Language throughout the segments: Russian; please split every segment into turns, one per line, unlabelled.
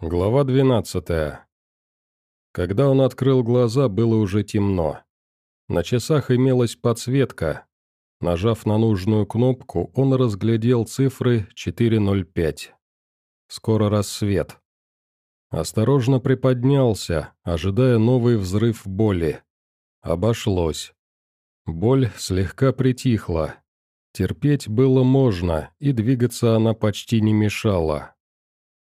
Глава 12. Когда он открыл глаза, было уже темно. На часах имелась подсветка. Нажав на нужную кнопку, он разглядел цифры 4.05. Скоро рассвет. Осторожно приподнялся, ожидая новый взрыв боли. Обошлось. Боль слегка притихла. Терпеть было можно, и двигаться она почти не мешала.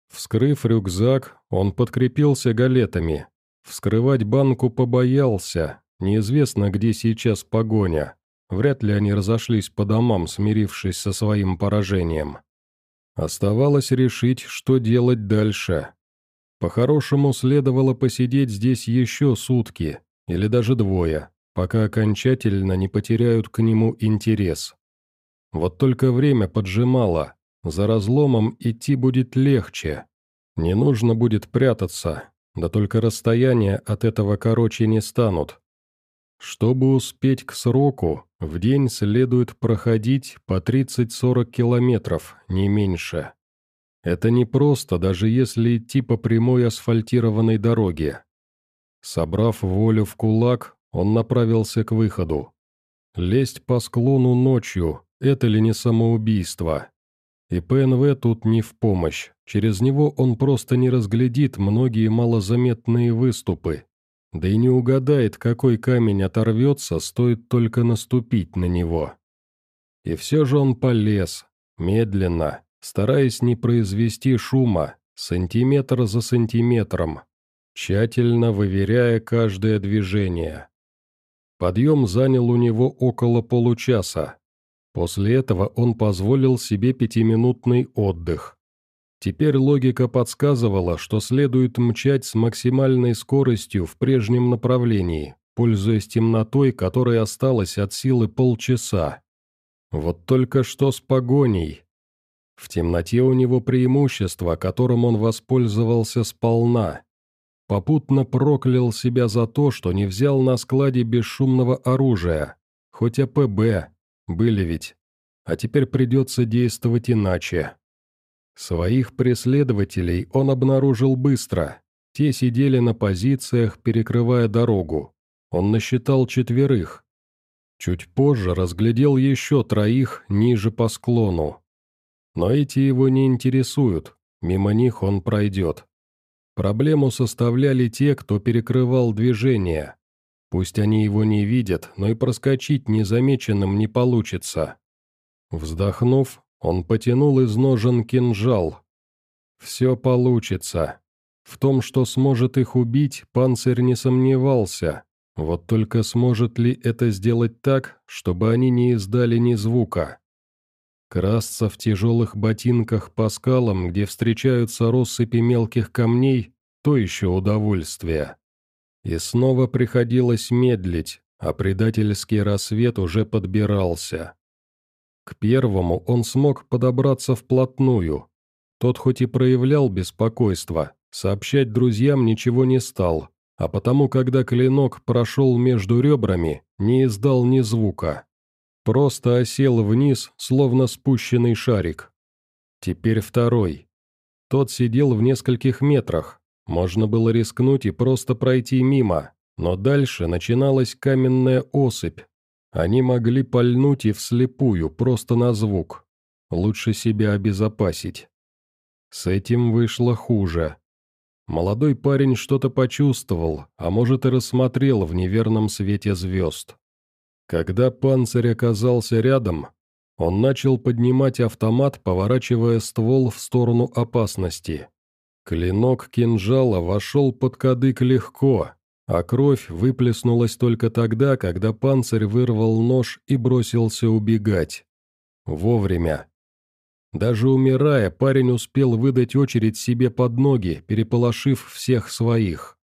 Вскрыв рюкзак, он подкрепился галетами. Вскрывать банку побоялся, неизвестно, где сейчас погоня. Вряд ли они разошлись по домам, смирившись со своим поражением. Оставалось решить, что делать дальше. По-хорошему, следовало посидеть здесь еще сутки, или даже двое, пока окончательно не потеряют к нему интерес. Вот только время поджимало, за разломом идти будет легче. Не нужно будет прятаться, да только расстояния от этого короче не станут. Чтобы успеть к сроку, в день следует проходить по 30-40 километров, не меньше. Это не просто, даже если идти по прямой асфальтированной дороге. Собрав волю в кулак, он направился к выходу. Лезть по склону ночью – это ли не самоубийство? И ПНВ тут не в помощь, через него он просто не разглядит многие малозаметные выступы. Да и не угадает, какой камень оторвется, стоит только наступить на него. И все же он полез, медленно, стараясь не произвести шума, сантиметр за сантиметром, тщательно выверяя каждое движение. Подъем занял у него около получаса. После этого он позволил себе пятиминутный отдых. Теперь логика подсказывала, что следует мчать с максимальной скоростью в прежнем направлении, пользуясь темнотой, которой осталось от силы полчаса. Вот только что с погоней. В темноте у него преимущество, которым он воспользовался сполна. Попутно проклял себя за то, что не взял на складе бесшумного оружия, хоть АПБ, были ведь. А теперь придется действовать иначе. Своих преследователей он обнаружил быстро. Те сидели на позициях, перекрывая дорогу. Он насчитал четверых. Чуть позже разглядел еще троих ниже по склону. Но эти его не интересуют, мимо них он пройдет. Проблему составляли те, кто перекрывал движение. Пусть они его не видят, но и проскочить незамеченным не получится. Вздохнув, он потянул из ножен кинжал. Все получится. В том, что сможет их убить, панцирь не сомневался. Вот только сможет ли это сделать так, чтобы они не издали ни звука? Красться в тяжелых ботинках по скалам, где встречаются россыпи мелких камней, то еще удовольствие. И снова приходилось медлить, а предательский рассвет уже подбирался. К первому он смог подобраться вплотную. Тот хоть и проявлял беспокойство, сообщать друзьям ничего не стал, а потому, когда клинок прошел между ребрами, не издал ни звука. Просто осел вниз, словно спущенный шарик. Теперь второй. Тот сидел в нескольких метрах, можно было рискнуть и просто пройти мимо, но дальше начиналась каменная осыпь. Они могли пальнуть и вслепую, просто на звук. Лучше себя обезопасить. С этим вышло хуже. Молодой парень что-то почувствовал, а может и рассмотрел в неверном свете звезд. Когда панцирь оказался рядом, он начал поднимать автомат, поворачивая ствол в сторону опасности. Клинок кинжала вошел под кадык легко, а кровь выплеснулась только тогда, когда панцирь вырвал нож и бросился убегать. Вовремя. Даже умирая, парень успел выдать очередь себе под ноги, переполошив всех своих.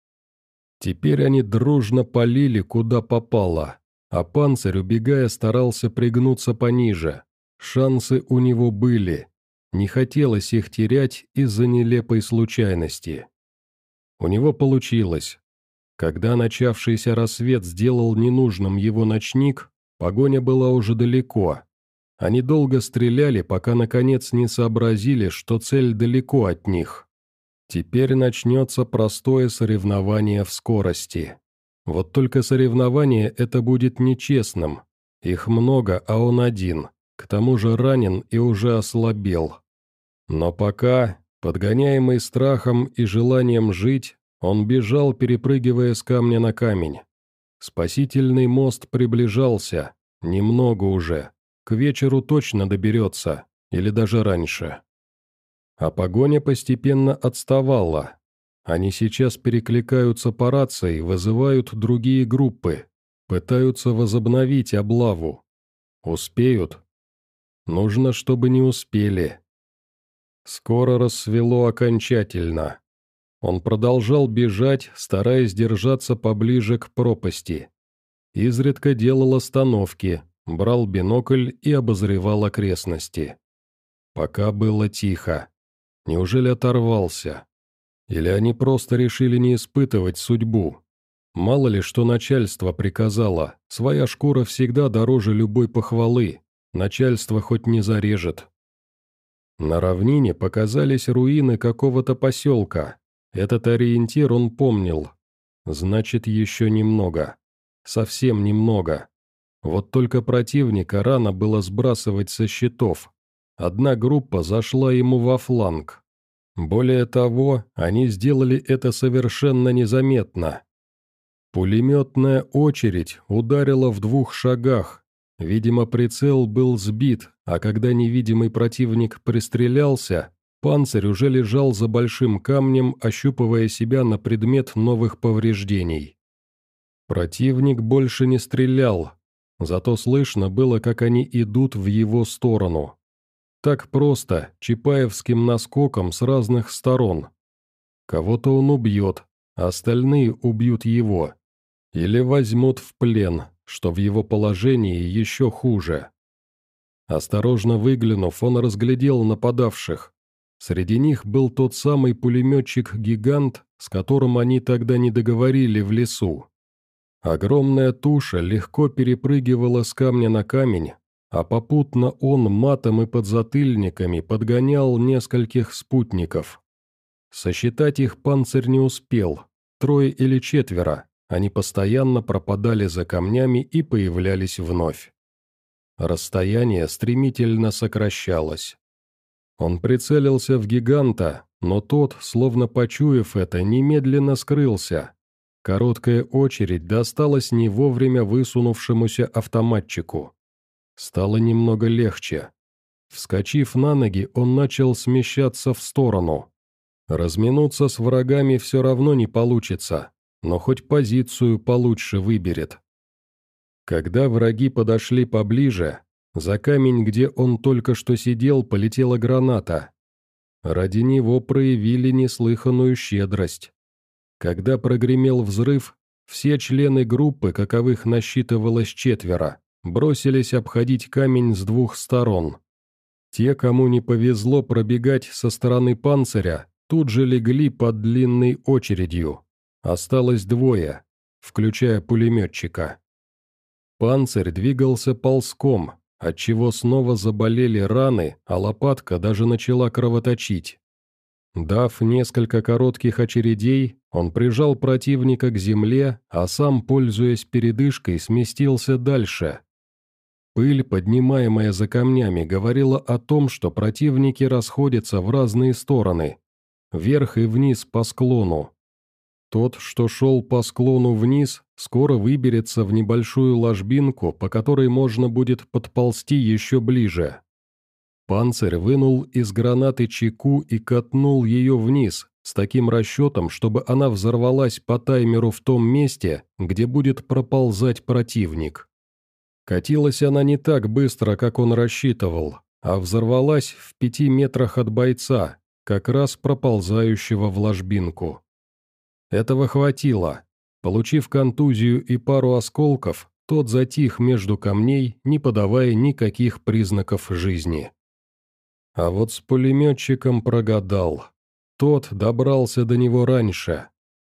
Теперь они дружно полили, куда попало, а панцирь, убегая, старался пригнуться пониже. Шансы у него были, не хотелось их терять из-за нелепой случайности. У него получилось. Когда начавшийся рассвет сделал ненужным его ночник, погоня была уже далеко. Они долго стреляли, пока наконец не сообразили, что цель далеко от них. Теперь начнется простое соревнование в скорости. Вот только соревнование это будет нечестным. Их много, а он один. К тому же ранен и уже ослабел. Но пока, подгоняемый страхом и желанием жить, он бежал, перепрыгивая с камня на камень. Спасительный мост приближался, немного уже. К вечеру точно доберется, или даже раньше. А погоня постепенно отставала. Они сейчас перекликаются по рации, вызывают другие группы, пытаются возобновить облаву. Успеют? Нужно, чтобы не успели. Скоро рассвело окончательно. Он продолжал бежать, стараясь держаться поближе к пропасти. Изредка делал остановки, брал бинокль и обозревал окрестности. Пока было тихо. Неужели оторвался? Или они просто решили не испытывать судьбу? Мало ли, что начальство приказало, своя шкура всегда дороже любой похвалы, начальство хоть не зарежет. На равнине показались руины какого-то поселка. Этот ориентир он помнил. Значит, еще немного. Совсем немного. Вот только противника рано было сбрасывать со счетов. Одна группа зашла ему во фланг. Более того, они сделали это совершенно незаметно. Пулеметная очередь ударила в двух шагах, Видимо, прицел был сбит, а когда невидимый противник пристрелялся, панцирь уже лежал за большим камнем, ощупывая себя на предмет новых повреждений. Противник больше не стрелял, зато слышно было, как они идут в его сторону. Так просто, чапаевским наскоком с разных сторон. Кого-то он убьет, остальные убьют его. Или возьмут в плен, что в его положении еще хуже. Осторожно выглянув, он разглядел нападавших. Среди них был тот самый пулеметчик-гигант, с которым они тогда не договорили в лесу. Огромная туша легко перепрыгивала с камня на камень, а попутно он матом и подзатыльниками подгонял нескольких спутников. Сосчитать их панцирь не успел, трое или четверо, они постоянно пропадали за камнями и появлялись вновь. Расстояние стремительно сокращалось. Он прицелился в гиганта, но тот, словно почуяв это, немедленно скрылся. Короткая очередь досталась не вовремя высунувшемуся автоматчику. Стало немного легче. Вскочив на ноги, он начал смещаться в сторону. Разминуться с врагами все равно не получится, но хоть позицию получше выберет. Когда враги подошли поближе, за камень, где он только что сидел, полетела граната. Ради него проявили неслыханную щедрость. Когда прогремел взрыв, все члены группы, каковых насчитывалось четверо, бросились обходить камень с двух сторон. Те, кому не повезло пробегать со стороны панциря, тут же легли под длинной очередью. Осталось двое, включая пулеметчика. Панцирь двигался ползком, отчего снова заболели раны, а лопатка даже начала кровоточить. Дав несколько коротких очередей, он прижал противника к земле, а сам, пользуясь передышкой, сместился дальше. Пыль, поднимаемая за камнями, говорила о том, что противники расходятся в разные стороны, вверх и вниз по склону. Тот, что шел по склону вниз, скоро выберется в небольшую ложбинку, по которой можно будет подползти еще ближе. Панцирь вынул из гранаты чеку и катнул ее вниз, с таким расчетом, чтобы она взорвалась по таймеру в том месте, где будет проползать противник. Катилась она не так быстро, как он рассчитывал, а взорвалась в пяти метрах от бойца, как раз проползающего в ложбинку. Этого хватило. Получив контузию и пару осколков, тот затих между камней, не подавая никаких признаков жизни. А вот с пулеметчиком прогадал. Тот добрался до него раньше.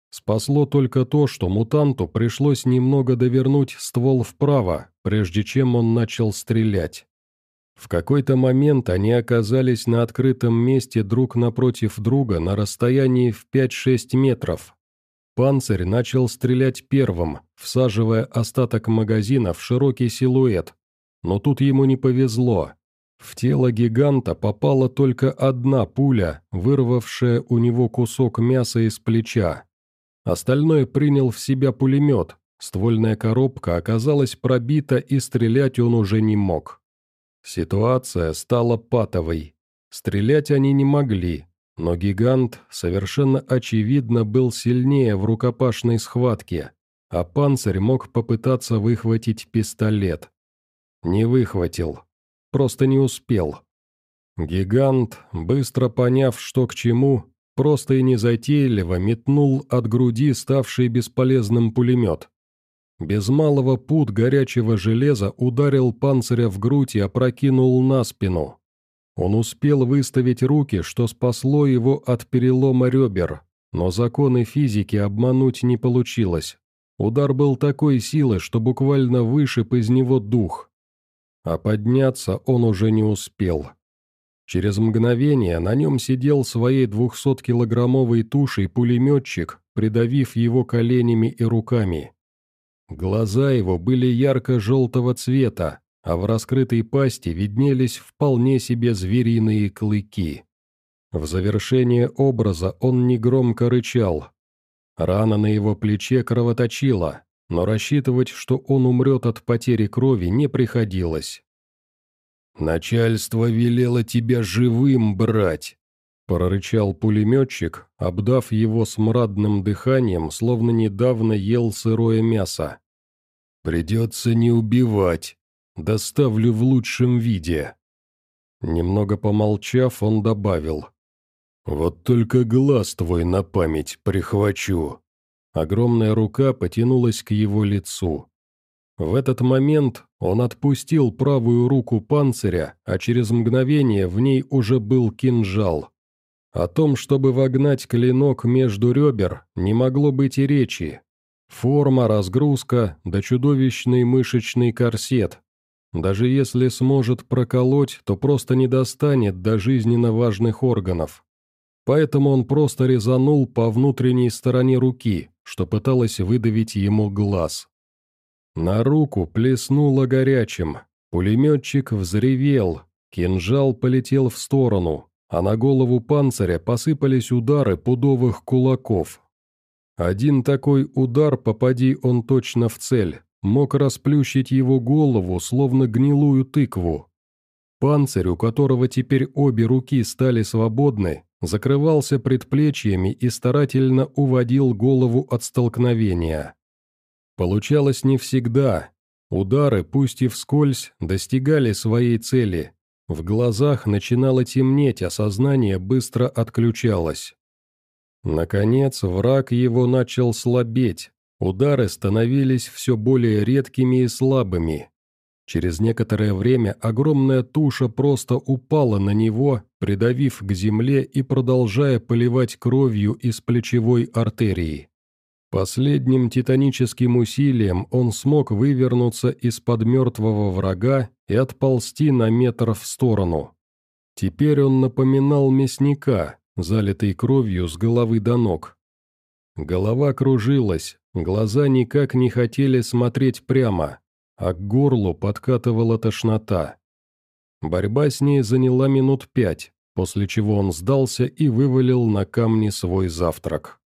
Спасло только то, что мутанту пришлось немного довернуть ствол вправо, прежде чем он начал стрелять. В какой-то момент они оказались на открытом месте друг напротив друга на расстоянии в 5-6 метров. Панцирь начал стрелять первым, всаживая остаток магазина в широкий силуэт. Но тут ему не повезло. В тело гиганта попала только одна пуля, вырвавшая у него кусок мяса из плеча. Остальное принял в себя пулемет, ствольная коробка оказалась пробита и стрелять он уже не мог. Ситуация стала патовой. Стрелять они не могли, но гигант совершенно очевидно был сильнее в рукопашной схватке, а панцирь мог попытаться выхватить пистолет. Не выхватил. Просто не успел. Гигант, быстро поняв, что к чему, просто и незатейливо метнул от груди ставший бесполезным пулемет. Без малого пут горячего железа ударил панциря в грудь и опрокинул на спину. Он успел выставить руки, что спасло его от перелома ребер, но законы физики обмануть не получилось. Удар был такой силы, что буквально вышиб из него дух. А подняться он уже не успел. Через мгновение на нем сидел своей двухсоткилограммовой тушей пулеметчик, придавив его коленями и руками. Глаза его были ярко-желтого цвета, а в раскрытой пасти виднелись вполне себе звериные клыки. В завершение образа он негромко рычал. Рана на его плече кровоточила, но рассчитывать, что он умрет от потери крови, не приходилось. «Начальство велело тебя живым брать», — прорычал пулеметчик, обдав его смрадным дыханием, словно недавно ел сырое мясо. «Придется не убивать. Доставлю в лучшем виде». Немного помолчав, он добавил. «Вот только глаз твой на память прихвачу». Огромная рука потянулась к его лицу. В этот момент он отпустил правую руку панциря, а через мгновение в ней уже был кинжал. О том, чтобы вогнать клинок между ребер, не могло быть и речи. Форма, разгрузка, да чудовищный мышечный корсет. Даже если сможет проколоть, то просто не достанет до жизненно важных органов. Поэтому он просто резанул по внутренней стороне руки, что пыталось выдавить ему глаз. На руку плеснуло горячим. Пулеметчик взревел. Кинжал полетел в сторону, а на голову панциря посыпались удары пудовых кулаков. Один такой удар, попади он точно в цель, мог расплющить его голову, словно гнилую тыкву. Панцирь, у которого теперь обе руки стали свободны, закрывался предплечьями и старательно уводил голову от столкновения. Получалось не всегда. Удары, пусть и вскользь, достигали своей цели. В глазах начинало темнеть, а сознание быстро отключалось. Наконец, враг его начал слабеть. Удары становились все более редкими и слабыми. Через некоторое время огромная туша просто упала на него, придавив к земле и продолжая поливать кровью из плечевой артерии. Последним титаническим усилием он смог вывернуться из-под мертвого врага и отползти на метр в сторону. Теперь он напоминал мясника, залитый кровью с головы до ног. Голова кружилась, глаза никак не хотели смотреть прямо, а к горлу подкатывала тошнота. Борьба с ней заняла минут пять, после чего он сдался и вывалил на камни свой завтрак.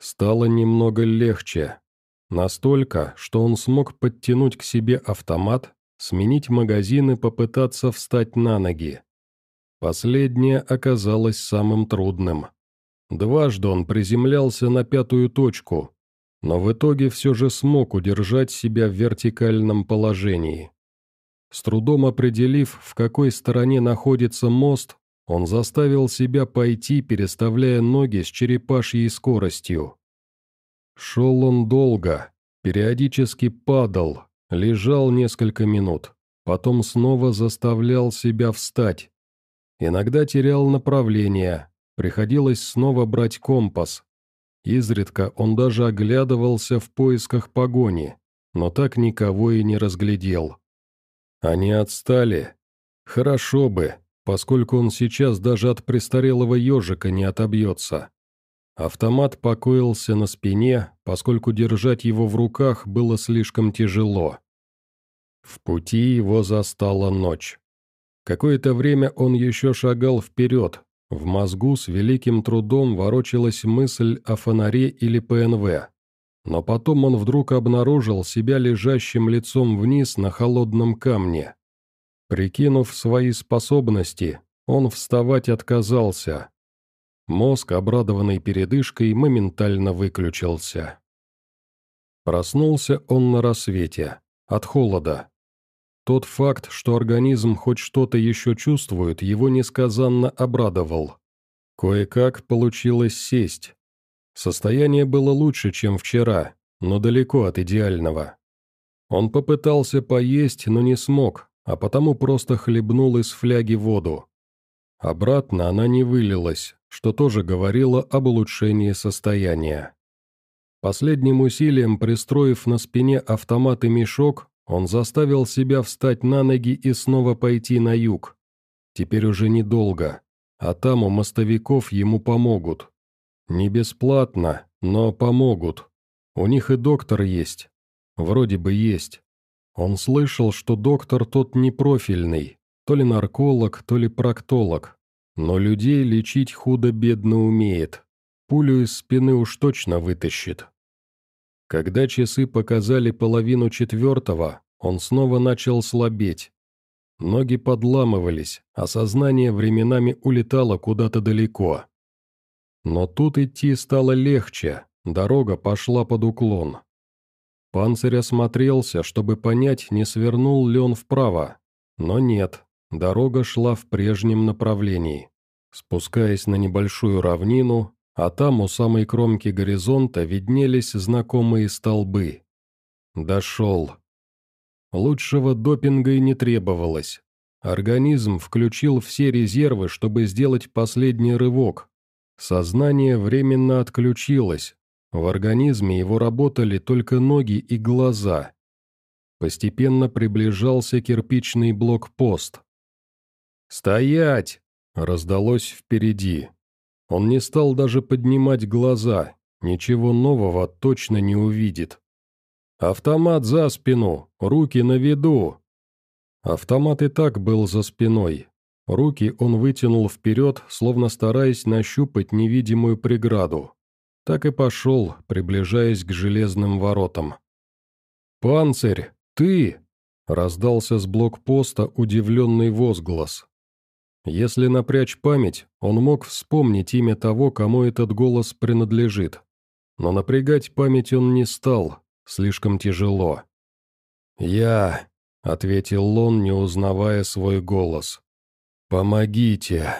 Стало немного легче. Настолько, что он смог подтянуть к себе автомат, сменить магазин и попытаться встать на ноги. Последнее оказалось самым трудным. Дважды он приземлялся на пятую точку, но в итоге все же смог удержать себя в вертикальном положении. С трудом определив, в какой стороне находится мост, он заставил себя пойти, переставляя ноги с черепашьей скоростью. Шел он долго, периодически падал, лежал несколько минут, потом снова заставлял себя встать. Иногда терял направление, приходилось снова брать компас. Изредка он даже оглядывался в поисках погони, но так никого и не разглядел. Они отстали, Хорошо бы, поскольку он сейчас даже от престарелого ежика не отобьется. Автомат покоился на спине, поскольку держать его в руках было слишком тяжело. В пути его застала ночь. Какое-то время он еще шагал вперед. В мозгу с великим трудом ворочалась мысль о фонаре или ПНВ. Но потом он вдруг обнаружил себя лежащим лицом вниз на холодном камне. Прикинув свои способности, он вставать отказался. Мозг, обрадованный передышкой, моментально выключился. Проснулся он на рассвете, от холода. Тот факт, что организм хоть что-то еще чувствует, его несказанно обрадовал. Кое-как получилось сесть. Состояние было лучше, чем вчера, но далеко от идеального. Он попытался поесть, но не смог, а потому просто хлебнул из фляги воду. Обратно она не вылилась, что тоже говорило об улучшении состояния. Последним усилием, пристроив на спине автомат и мешок, он заставил себя встать на ноги и снова пойти на юг. Теперь уже недолго, а там у мостовиков ему помогут. Не бесплатно, но помогут. У них и доктор есть. Вроде бы есть. Он слышал, что доктор тот непрофильный, то ли нарколог, то ли проктолог. Но людей лечить худо-бедно умеет. Пулю из спины уж точно вытащит. Когда часы показали половину четвертого, он снова начал слабеть. Ноги подламывались, а сознание временами улетало куда-то далеко. Но тут идти стало легче, дорога пошла под уклон. Панцирь осмотрелся, чтобы понять, не свернул ли он вправо. Но нет, дорога шла в прежнем направлении. Спускаясь на небольшую равнину, а там у самой кромки горизонта виднелись знакомые столбы. Дошел. Лучшего допинга и не требовалось. Организм включил все резервы, чтобы сделать последний рывок. Сознание временно отключилось. В организме его работали только ноги и глаза. Постепенно приближался кирпичный блокпост. «Стоять!» — раздалось впереди. Он не стал даже поднимать глаза, ничего нового точно не увидит. «Автомат за спину! Руки на виду!» Автомат и так был за спиной. Руки он вытянул вперед, словно стараясь нащупать невидимую преграду. Так и пошел, приближаясь к железным воротам. «Панцирь, ты!» — раздался с блокпоста удивленный возглас. Если напрячь память, он мог вспомнить имя того, кому этот голос принадлежит. Но напрягать память он не стал, слишком тяжело. «Я», — ответил Лон, не узнавая свой голос. «Помогите».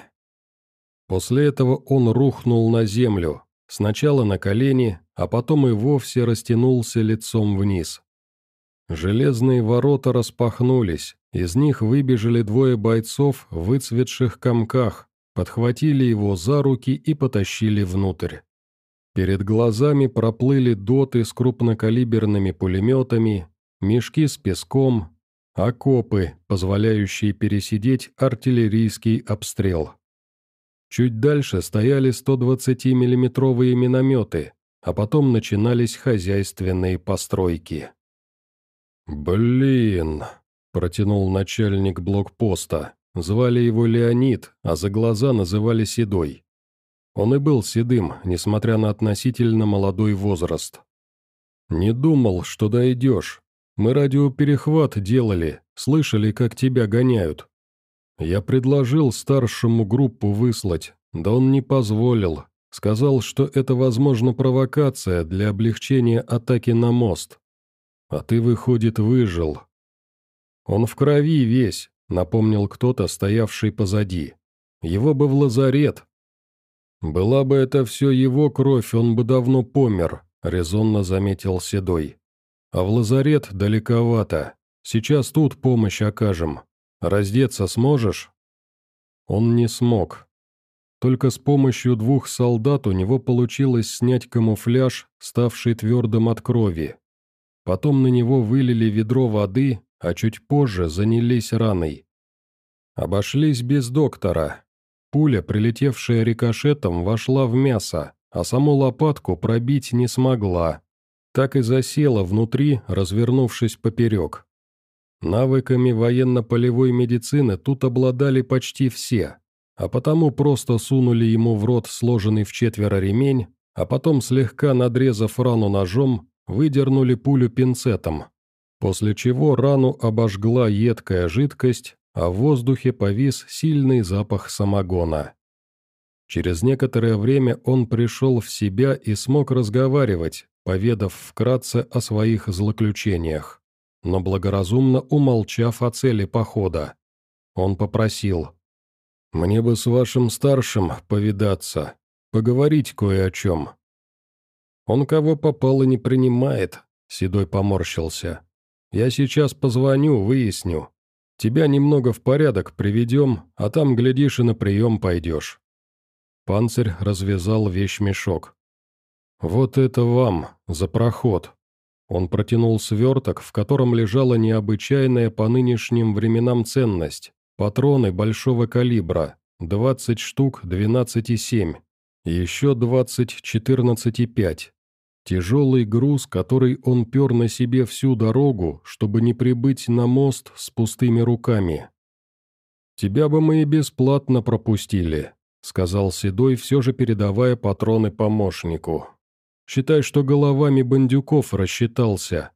После этого он рухнул на землю, сначала на колени, а потом и вовсе растянулся лицом вниз. Железные ворота распахнулись, из них выбежали двое бойцов в выцветших комках, подхватили его за руки и потащили внутрь. Перед глазами проплыли доты с крупнокалиберными пулеметами, мешки с песком, окопы, позволяющие пересидеть артиллерийский обстрел. Чуть дальше стояли 120 миллиметровые минометы, а потом начинались хозяйственные постройки. «Блин!» – протянул начальник блокпоста. Звали его Леонид, а за глаза называли Седой. Он и был седым, несмотря на относительно молодой возраст. «Не думал, что дойдешь. Мы радиоперехват делали, слышали, как тебя гоняют. Я предложил старшему группу выслать, да он не позволил. Сказал, что это, возможно, провокация для облегчения атаки на мост. А ты, выходит, выжил. Он в крови весь, напомнил кто-то, стоявший позади. Его бы в лазарет. Была бы это все его кровь, он бы давно помер, резонно заметил Седой. А в лазарет далековато. Сейчас тут помощь окажем. Раздеться сможешь? Он не смог. Только с помощью двух солдат у него получилось снять камуфляж, ставший твердым от крови. Потом на него вылили ведро воды, а чуть позже занялись раной. Обошлись без доктора. Пуля, прилетевшая рикошетом, вошла в мясо, а саму лопатку пробить не смогла. Так и засела внутри, развернувшись поперек. Навыками военно-полевой медицины тут обладали почти все, а потому просто сунули ему в рот сложенный в четверо ремень, а потом, слегка надрезав рану ножом, выдернули пулю пинцетом, после чего рану обожгла едкая жидкость, а в воздухе повис сильный запах самогона. Через некоторое время он пришел в себя и смог разговаривать, поведав вкратце о своих злоключениях, но благоразумно умолчав о цели похода. Он попросил, «Мне бы с вашим старшим повидаться, поговорить кое о чем». «Он кого попало не принимает», — Седой поморщился. «Я сейчас позвоню, выясню. Тебя немного в порядок приведем, а там, глядишь, и на прием пойдешь». Панцирь развязал вещмешок. «Вот это вам, за проход». Он протянул сверток, в котором лежала необычайная по нынешним временам ценность. Патроны большого калибра, 20 штук 12,7, еще 20 14,5. Тяжелый груз, который он пер на себе всю дорогу, чтобы не прибыть на мост с пустыми руками. «Тебя бы мы и бесплатно пропустили», — сказал Седой, все же передавая патроны помощнику. «Считай, что головами бандюков рассчитался.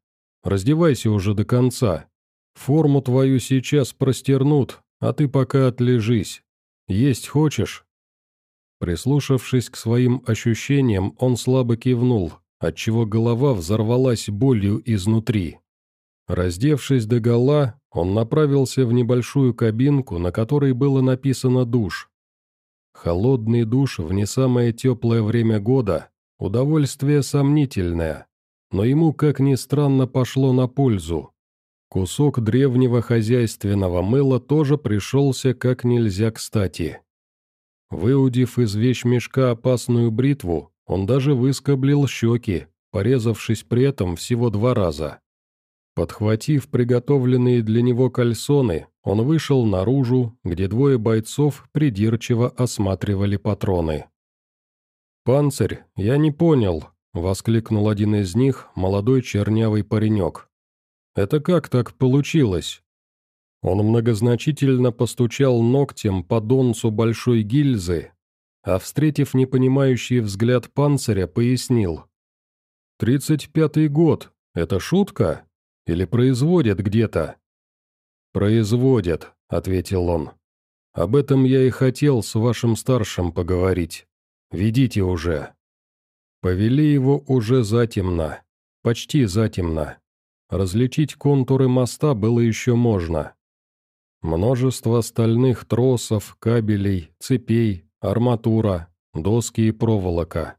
Раздевайся уже до конца. Форму твою сейчас простернут, а ты пока отлежись. Есть хочешь?» Прислушавшись к своим ощущениям, он слабо кивнул, отчего голова взорвалась болью изнутри. Раздевшись до гола, он направился в небольшую кабинку, на которой было написано «душ». Холодный душ в не самое теплое время года – удовольствие сомнительное, но ему, как ни странно, пошло на пользу. Кусок древнего хозяйственного мыла тоже пришелся как нельзя кстати. Выудив из вещмешка опасную бритву, он даже выскоблил щеки, порезавшись при этом всего два раза. Подхватив приготовленные для него кальсоны, он вышел наружу, где двое бойцов придирчиво осматривали патроны. «Панцирь, я не понял», — воскликнул один из них, молодой чернявый паренек. «Это как так получилось?» Он многозначительно постучал ногтем по донцу большой гильзы, а, встретив непонимающий взгляд панциря, пояснил. «Тридцать пятый год. Это шутка? Или производят где-то?» «Производят», — ответил он. «Об этом я и хотел с вашим старшим поговорить. Ведите уже». Повели его уже затемно. Почти затемно. Различить контуры моста было еще можно. Множество стальных тросов, кабелей, цепей, арматура, доски и проволока.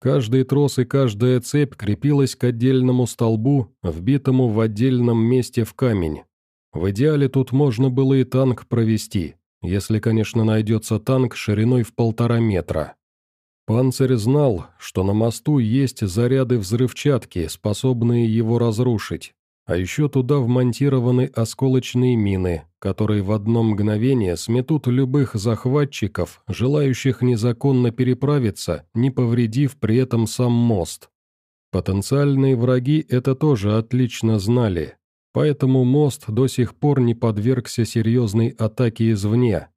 Каждый трос и каждая цепь крепилась к отдельному столбу, вбитому в отдельном месте в камень. В идеале тут можно было и танк провести, если, конечно, найдется танк шириной в полтора метра. Панцирь знал, что на мосту есть заряды взрывчатки, способные его разрушить, а еще туда вмонтированы осколочные мины, которые в одно мгновение сметут любых захватчиков, желающих незаконно переправиться, не повредив при этом сам мост. Потенциальные враги это тоже отлично знали, поэтому мост до сих пор не подвергся серьезной атаке извне.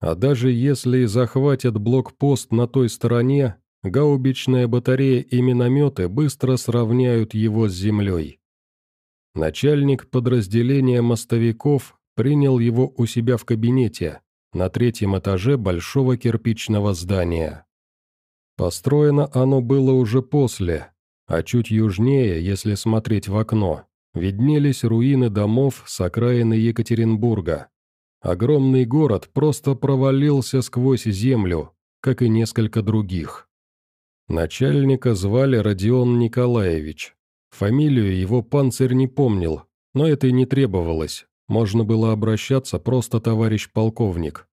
А даже если захватят блокпост на той стороне, гаубичная батарея и минометы быстро сравняют его с землей. Начальник подразделения мостовиков принял его у себя в кабинете, на третьем этаже большого кирпичного здания. Построено оно было уже после, а чуть южнее, если смотреть в окно, виднелись руины домов с окраины Екатеринбурга. Огромный город просто провалился сквозь землю, как и несколько других. Начальника звали Родион Николаевич. Фамилию его панцирь не помнил, но это и не требовалось, можно было обращаться просто товарищ полковник.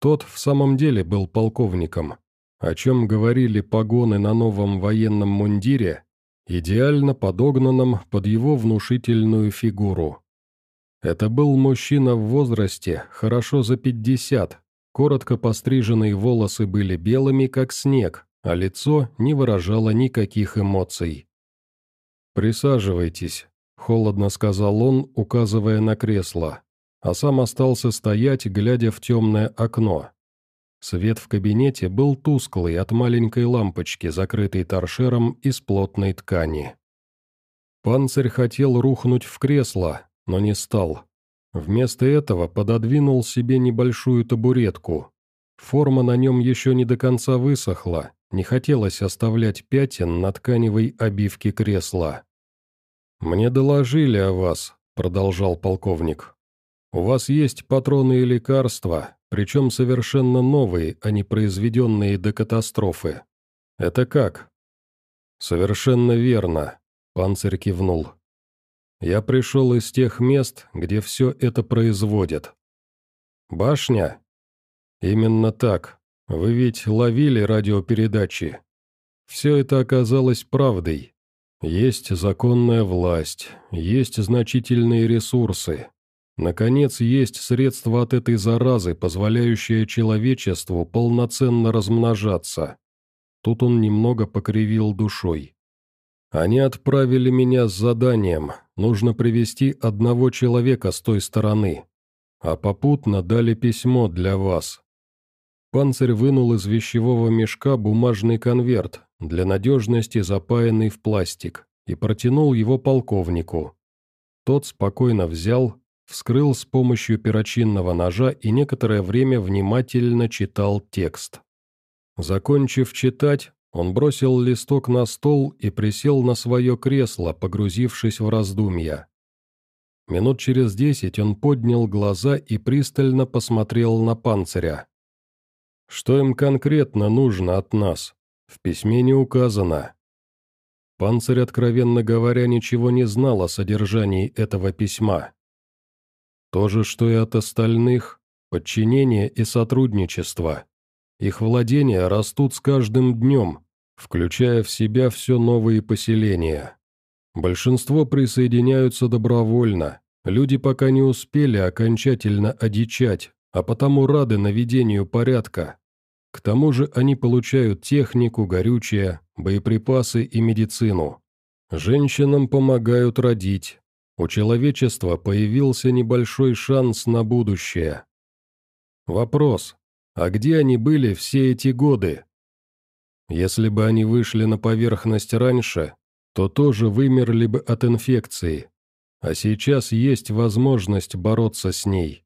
Тот в самом деле был полковником, о чем говорили погоны на новом военном мундире, идеально подогнанном под его внушительную фигуру. Это был мужчина в возрасте, хорошо за пятьдесят. Коротко постриженные волосы были белыми, как снег, а лицо не выражало никаких эмоций. «Присаживайтесь», — холодно сказал он, указывая на кресло, а сам остался стоять, глядя в темное окно. Свет в кабинете был тусклый от маленькой лампочки, закрытой торшером из плотной ткани. Панцирь хотел рухнуть в кресло, но не стал. Вместо этого пододвинул себе небольшую табуретку. Форма на нем еще не до конца высохла, не хотелось оставлять пятен на тканевой обивке кресла. «Мне доложили о вас», — продолжал полковник. «У вас есть патроны и лекарства, причем совершенно новые, а не произведенные до катастрофы. Это как?» «Совершенно верно», — панцирь кивнул. «Я пришел из тех мест, где все это производят». «Башня?» «Именно так. Вы ведь ловили радиопередачи. Все это оказалось правдой. Есть законная власть, есть значительные ресурсы, Наконец, есть средство от этой заразы, позволяющее человечеству полноценно размножаться. Тут он немного покривил душой. Они отправили меня с заданием, нужно привести одного человека с той стороны. А попутно дали письмо для вас. Панцирь вынул из вещевого мешка бумажный конверт, для надежности запаянный в пластик, и протянул его полковнику. Тот спокойно взял, вскрыл с помощью перочинного ножа и некоторое время внимательно читал текст. Закончив читать, он бросил листок на стол и присел на свое кресло, погрузившись в раздумья. Минут через десять он поднял глаза и пристально посмотрел на панциря. «Что им конкретно нужно от нас? В письме не указано». Панцирь, откровенно говоря, ничего не знал о содержании этого письма. То же, что и от остальных, подчинение и сотрудничество. Их владения растут с каждым днем, включая в себя все новые поселения. Большинство присоединяются добровольно, люди пока не успели окончательно одичать, а потому рады наведению порядка. К тому же они получают технику, горючее, боеприпасы и медицину. Женщинам помогают родить, у человечества появился небольшой шанс на будущее. Вопрос, а где они были все эти годы? Если бы они вышли на поверхность раньше, то тоже вымерли бы от инфекции, а сейчас есть возможность бороться с ней.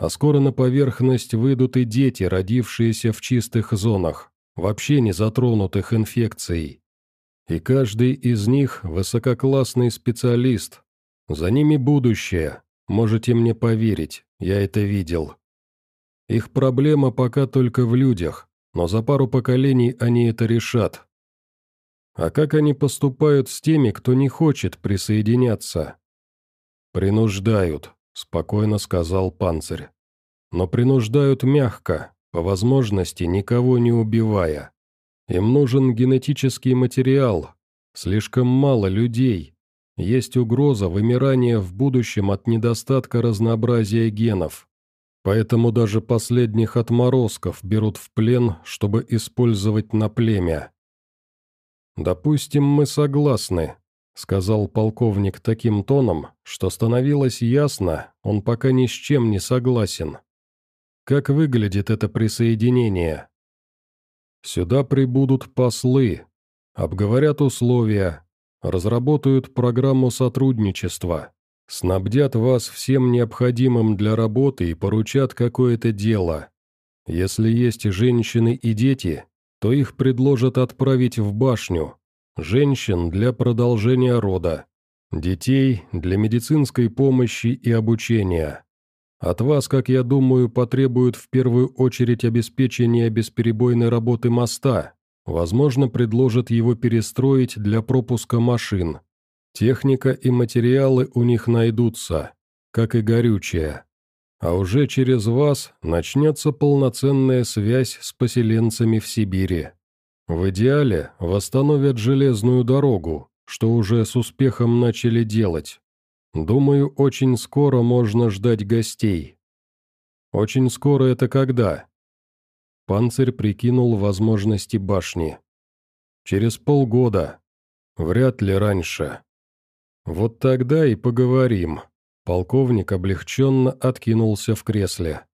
А скоро на поверхность выйдут и дети, родившиеся в чистых зонах, вообще не затронутых инфекцией. И каждый из них – высококлассный специалист, за ними будущее, можете мне поверить, я это видел. Их проблема пока только в людях, но за пару поколений они это решат. А как они поступают с теми, кто не хочет присоединяться? «Принуждают», — спокойно сказал панцирь. «Но принуждают мягко, по возможности никого не убивая. Им нужен генетический материал, слишком мало людей, есть угроза вымирания в будущем от недостатка разнообразия генов. Поэтому даже последних отморозков берут в плен, чтобы использовать на племя. «Допустим, мы согласны», — сказал полковник таким тоном, что становилось ясно, он пока ни с чем не согласен. «Как выглядит это присоединение?» «Сюда прибудут послы, обговорят условия, разработают программу сотрудничества, снабдят вас всем необходимым для работы и поручат какое-то дело. Если есть женщины и дети, то их предложат отправить в башню, женщин для продолжения рода, детей для медицинской помощи и обучения. От вас, как я думаю, потребуют в первую очередь обеспечения бесперебойной работы моста, Возможно, предложат его перестроить для пропуска машин. Техника и материалы у них найдутся, как и горючее. А уже через вас начнется полноценная связь с поселенцами в Сибири. В идеале восстановят железную дорогу, что уже с успехом начали делать. Думаю, очень скоро можно ждать гостей. Очень скоро это когда? Панцирь прикинул возможности башни. Через полгода. Вряд ли раньше. Вот тогда и поговорим. Полковник облегченно откинулся в кресле.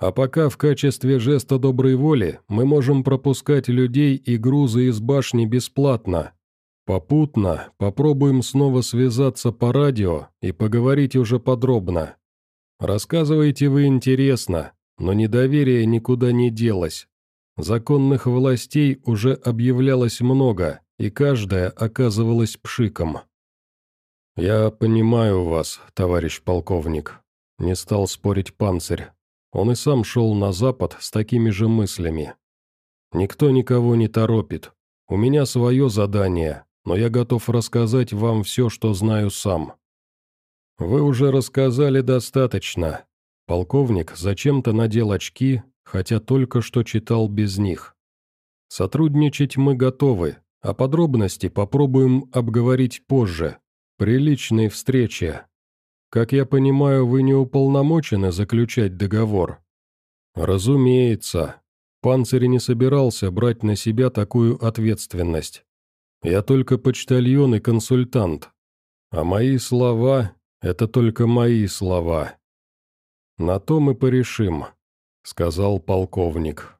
А пока в качестве жеста доброй воли мы можем пропускать людей и грузы из башни бесплатно. Попутно попробуем снова связаться по радио и поговорить уже подробно. Рассказывайте вы интересно, но недоверие никуда не делось. Законных властей уже объявлялось много, и каждая оказывалась пшиком. «Я понимаю вас, товарищ полковник», — не стал спорить панцирь. Он и сам шел на запад с такими же мыслями. «Никто никого не торопит. У меня свое задание, но я готов рассказать вам все, что знаю сам». «Вы уже рассказали достаточно». Полковник зачем-то надел очки, хотя только что читал без них. «Сотрудничать мы готовы, а подробности попробуем обговорить позже, при личной встрече. Как я понимаю, вы не уполномочены заключать договор?» «Разумеется. Панцирь не собирался брать на себя такую ответственность. Я только почтальон и консультант. А мои слова — это только мои слова. На то мы порешим», — сказал полковник.